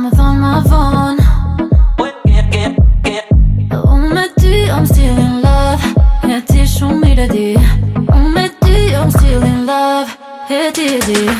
A ki ta me thon ma von Unë me I'm still in love Et t'es chou mélodie. On m'a dit I'm still in love Et t'es dit.